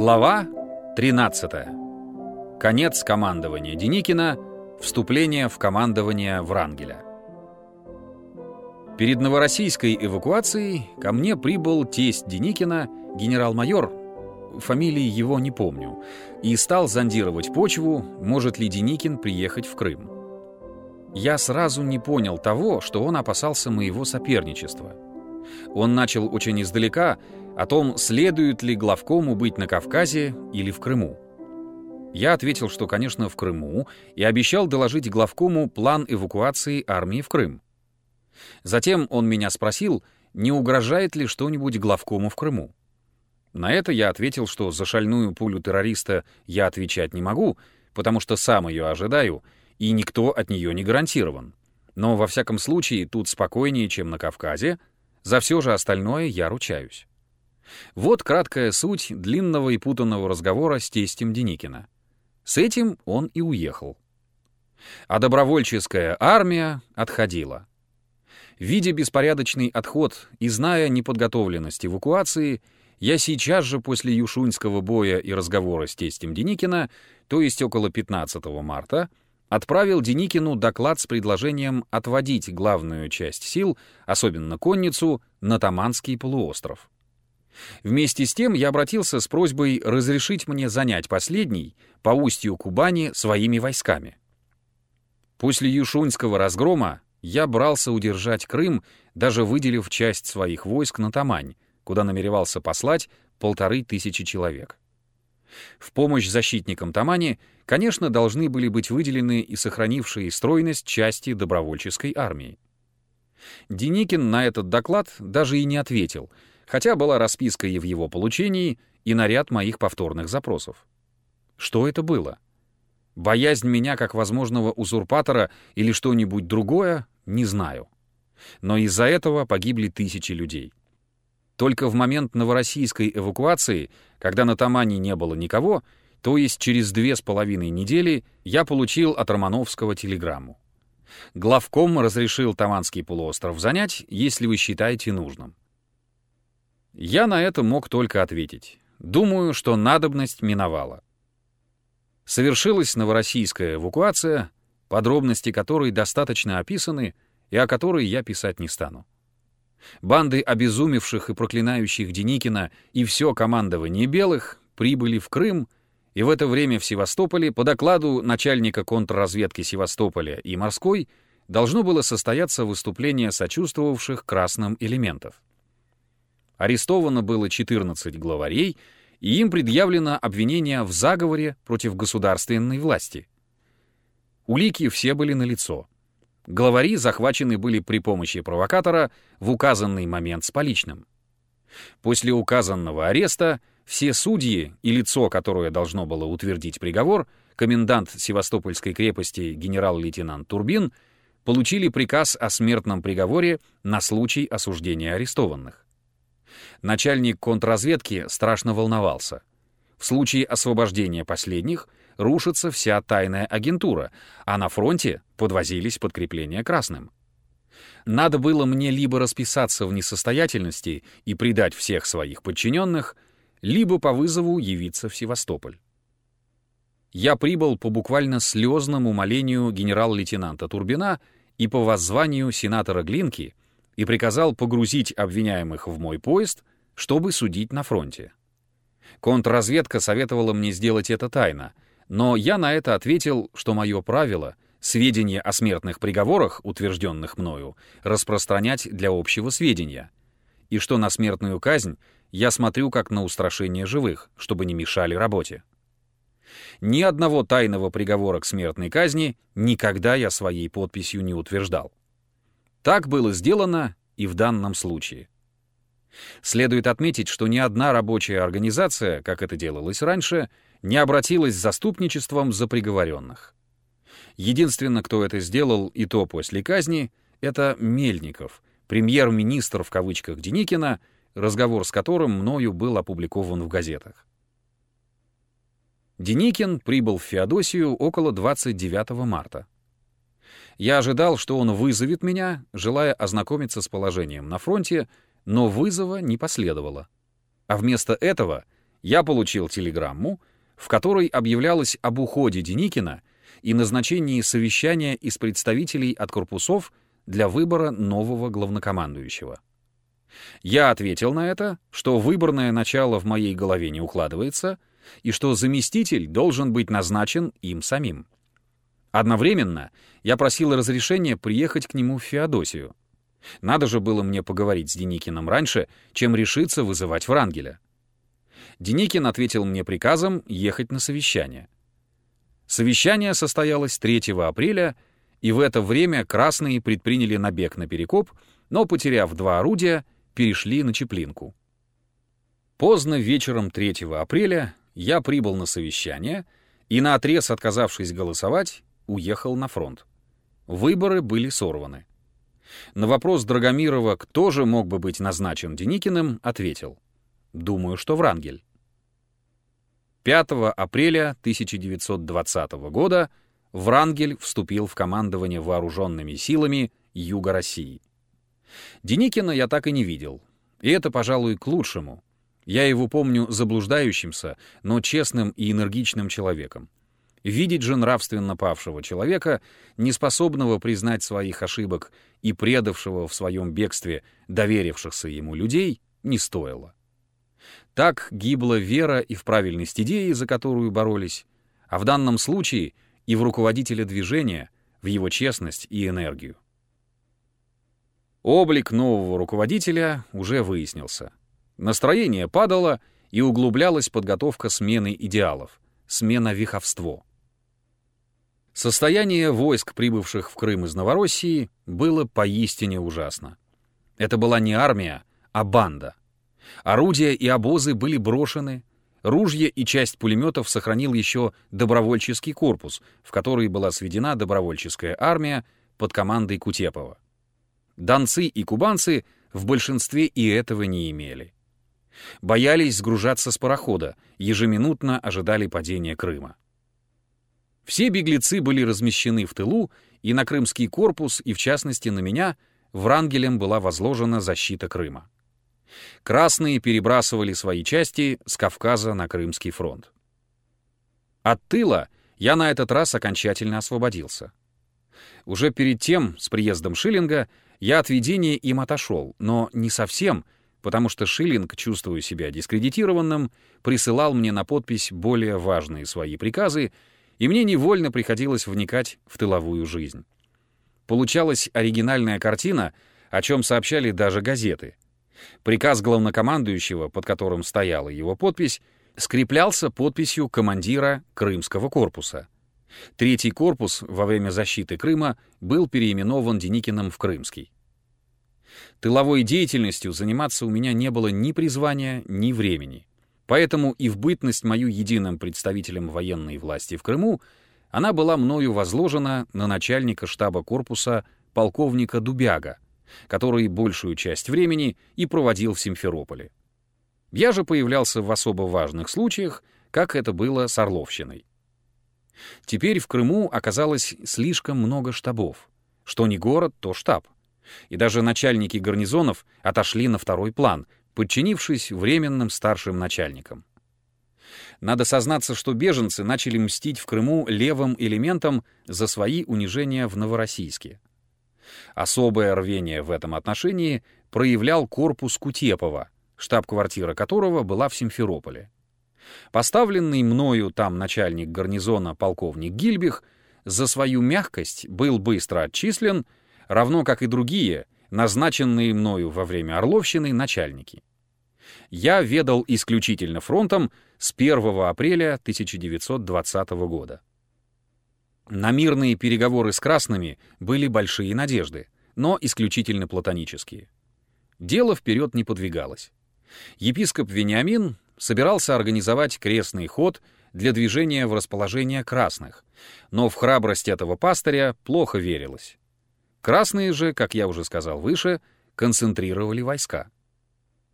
Глава 13. Конец командования Деникина. Вступление в командование Врангеля. Перед новороссийской эвакуацией ко мне прибыл тесть Деникина, генерал-майор, фамилии его не помню, и стал зондировать почву, может ли Деникин приехать в Крым. Я сразу не понял того, что он опасался моего соперничества. Он начал очень издалека о том, следует ли главкому быть на Кавказе или в Крыму. Я ответил, что, конечно, в Крыму, и обещал доложить главкому план эвакуации армии в Крым. Затем он меня спросил, не угрожает ли что-нибудь главкому в Крыму. На это я ответил, что за шальную пулю террориста я отвечать не могу, потому что сам ее ожидаю, и никто от нее не гарантирован. Но, во всяком случае, тут спокойнее, чем на Кавказе, за все же остальное я ручаюсь. Вот краткая суть длинного и путанного разговора с тестем Деникина. С этим он и уехал. А добровольческая армия отходила. Видя беспорядочный отход и зная неподготовленность эвакуации, я сейчас же после Юшуньского боя и разговора с тестем Деникина, то есть около 15 марта, отправил Деникину доклад с предложением отводить главную часть сил, особенно конницу, на Таманский полуостров. Вместе с тем я обратился с просьбой разрешить мне занять последний по устью Кубани своими войсками. После Юшуньского разгрома я брался удержать Крым, даже выделив часть своих войск на Тамань, куда намеревался послать полторы тысячи человек. В помощь защитникам Тамани, конечно, должны были быть выделены и сохранившие стройность части добровольческой армии. Деникин на этот доклад даже и не ответил — хотя была расписка и в его получении, и наряд моих повторных запросов. Что это было? Боязнь меня как возможного узурпатора или что-нибудь другое, не знаю. Но из-за этого погибли тысячи людей. Только в момент новороссийской эвакуации, когда на Тамане не было никого, то есть через две с половиной недели, я получил от Романовского телеграмму. Главком разрешил Таманский полуостров занять, если вы считаете нужным. Я на это мог только ответить. Думаю, что надобность миновала. Совершилась новороссийская эвакуация, подробности которой достаточно описаны и о которой я писать не стану. Банды обезумевших и проклинающих Деникина и все командование белых прибыли в Крым, и в это время в Севастополе по докладу начальника контрразведки Севастополя и Морской должно было состояться выступление сочувствовавших красным элементов. Арестовано было 14 главарей, и им предъявлено обвинение в заговоре против государственной власти. Улики все были налицо. Главари захвачены были при помощи провокатора в указанный момент с поличным. После указанного ареста все судьи и лицо, которое должно было утвердить приговор, комендант Севастопольской крепости генерал-лейтенант Турбин, получили приказ о смертном приговоре на случай осуждения арестованных. Начальник контрразведки страшно волновался. В случае освобождения последних рушится вся тайная агентура, а на фронте подвозились подкрепления красным. Надо было мне либо расписаться в несостоятельности и предать всех своих подчиненных, либо по вызову явиться в Севастополь. Я прибыл по буквально слезному умолению генерал-лейтенанта Турбина и по воззванию сенатора Глинки — и приказал погрузить обвиняемых в мой поезд, чтобы судить на фронте. Контрразведка советовала мне сделать это тайно, но я на это ответил, что мое правило — сведения о смертных приговорах, утвержденных мною, распространять для общего сведения, и что на смертную казнь я смотрю как на устрашение живых, чтобы не мешали работе. Ни одного тайного приговора к смертной казни никогда я своей подписью не утверждал. Так было сделано и в данном случае. Следует отметить, что ни одна рабочая организация, как это делалось раньше, не обратилась с заступничеством за приговоренных. Единственное, кто это сделал, и то после казни, это Мельников, премьер-министр в кавычках Деникина, разговор с которым мною был опубликован в газетах. Деникин прибыл в Феодосию около 29 марта. Я ожидал, что он вызовет меня, желая ознакомиться с положением на фронте, но вызова не последовало. А вместо этого я получил телеграмму, в которой объявлялось об уходе Деникина и назначении совещания из представителей от корпусов для выбора нового главнокомандующего. Я ответил на это, что выборное начало в моей голове не укладывается и что заместитель должен быть назначен им самим. Одновременно я просил разрешения приехать к нему в Феодосию. Надо же было мне поговорить с Деникиным раньше, чем решиться вызывать Врангеля. Деникин ответил мне приказом ехать на совещание. Совещание состоялось 3 апреля, и в это время красные предприняли набег на Перекоп, но, потеряв два орудия, перешли на Чеплинку. Поздно вечером 3 апреля я прибыл на совещание и, наотрез отказавшись голосовать, уехал на фронт. Выборы были сорваны. На вопрос Драгомирова, кто же мог бы быть назначен Деникиным, ответил. Думаю, что Врангель. 5 апреля 1920 года Врангель вступил в командование вооруженными силами Юга России. Деникина я так и не видел. И это, пожалуй, к лучшему. Я его помню заблуждающимся, но честным и энергичным человеком. Видеть же нравственно павшего человека, неспособного признать своих ошибок и предавшего в своем бегстве доверившихся ему людей, не стоило. Так гибла вера и в правильность идеи, за которую боролись, а в данном случае и в руководителя движения, в его честность и энергию. Облик нового руководителя уже выяснился. Настроение падало, и углублялась подготовка смены идеалов, смена виховство. Состояние войск, прибывших в Крым из Новороссии, было поистине ужасно. Это была не армия, а банда. Орудия и обозы были брошены, ружья и часть пулеметов сохранил еще добровольческий корпус, в который была сведена добровольческая армия под командой Кутепова. Донцы и кубанцы в большинстве и этого не имели. Боялись сгружаться с парохода, ежеминутно ожидали падения Крыма. Все беглецы были размещены в тылу, и на крымский корпус, и в частности на меня, Врангелем была возложена защита Крыма. Красные перебрасывали свои части с Кавказа на Крымский фронт. От тыла я на этот раз окончательно освободился. Уже перед тем, с приездом Шиллинга, я от ведения им отошел, но не совсем, потому что Шиллинг, чувствуя себя дискредитированным, присылал мне на подпись более важные свои приказы, и мне невольно приходилось вникать в тыловую жизнь. Получалась оригинальная картина, о чем сообщали даже газеты. Приказ главнокомандующего, под которым стояла его подпись, скреплялся подписью командира Крымского корпуса. Третий корпус во время защиты Крыма был переименован Деникиным в Крымский. Тыловой деятельностью заниматься у меня не было ни призвания, ни времени. Поэтому и в бытность мою единым представителем военной власти в Крыму она была мною возложена на начальника штаба корпуса полковника Дубяга, который большую часть времени и проводил в Симферополе. Я же появлялся в особо важных случаях, как это было с Орловщиной. Теперь в Крыму оказалось слишком много штабов. Что не город, то штаб. И даже начальники гарнизонов отошли на второй план, подчинившись временным старшим начальникам. Надо сознаться, что беженцы начали мстить в Крыму левым элементам за свои унижения в Новороссийске. Особое рвение в этом отношении проявлял корпус Кутепова, штаб-квартира которого была в Симферополе. Поставленный мною там начальник гарнизона полковник Гильбих за свою мягкость был быстро отчислен, равно как и другие, назначенные мною во время Орловщины начальники. Я ведал исключительно фронтом с 1 апреля 1920 года. На мирные переговоры с красными были большие надежды, но исключительно платонические. Дело вперед не подвигалось. Епископ Вениамин собирался организовать крестный ход для движения в расположение красных, но в храбрость этого пастыря плохо верилось. Красные же, как я уже сказал выше, концентрировали войска.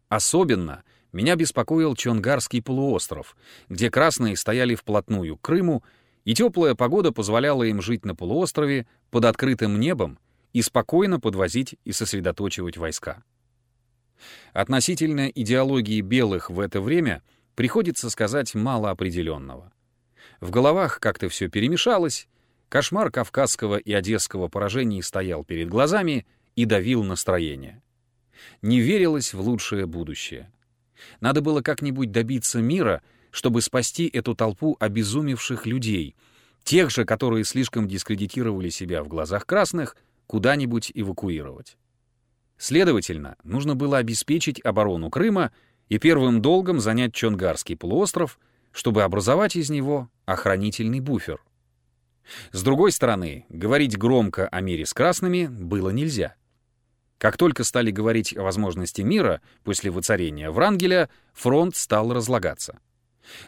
Особенно меня беспокоил Чонгарский полуостров, где красные стояли вплотную к Крыму и теплая погода позволяла им жить на полуострове под открытым небом и спокойно подвозить и сосредоточивать войска. Относительно идеологии белых в это время приходится сказать мало определенного. В головах как-то все перемешалось, кошмар кавказского и одесского поражений стоял перед глазами и давил настроение. Не верилось в лучшее будущее. Надо было как-нибудь добиться мира, чтобы спасти эту толпу обезумевших людей, тех же, которые слишком дискредитировали себя в глазах красных, куда-нибудь эвакуировать. Следовательно, нужно было обеспечить оборону Крыма и первым долгом занять Чонгарский полуостров, чтобы образовать из него охранительный буфер. С другой стороны, говорить громко о мире с красными было нельзя. Как только стали говорить о возможности мира после воцарения Врангеля, фронт стал разлагаться.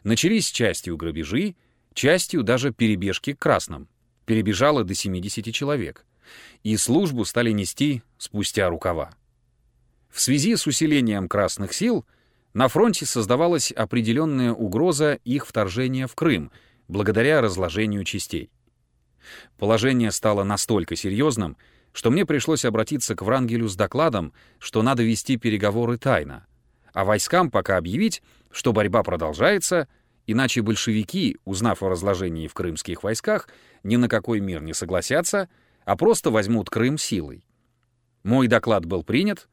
Начались частью грабежи, частью даже перебежки к красным. Перебежало до 70 человек. И службу стали нести спустя рукава. В связи с усилением красных сил на фронте создавалась определенная угроза их вторжения в Крым благодаря разложению частей. Положение стало настолько серьезным, что мне пришлось обратиться к Врангелю с докладом, что надо вести переговоры тайно, а войскам пока объявить, что борьба продолжается, иначе большевики, узнав о разложении в крымских войсках, ни на какой мир не согласятся, а просто возьмут Крым силой. Мой доклад был принят,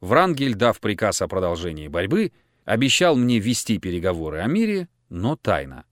Врангель, дав приказ о продолжении борьбы, обещал мне вести переговоры о мире, но тайно.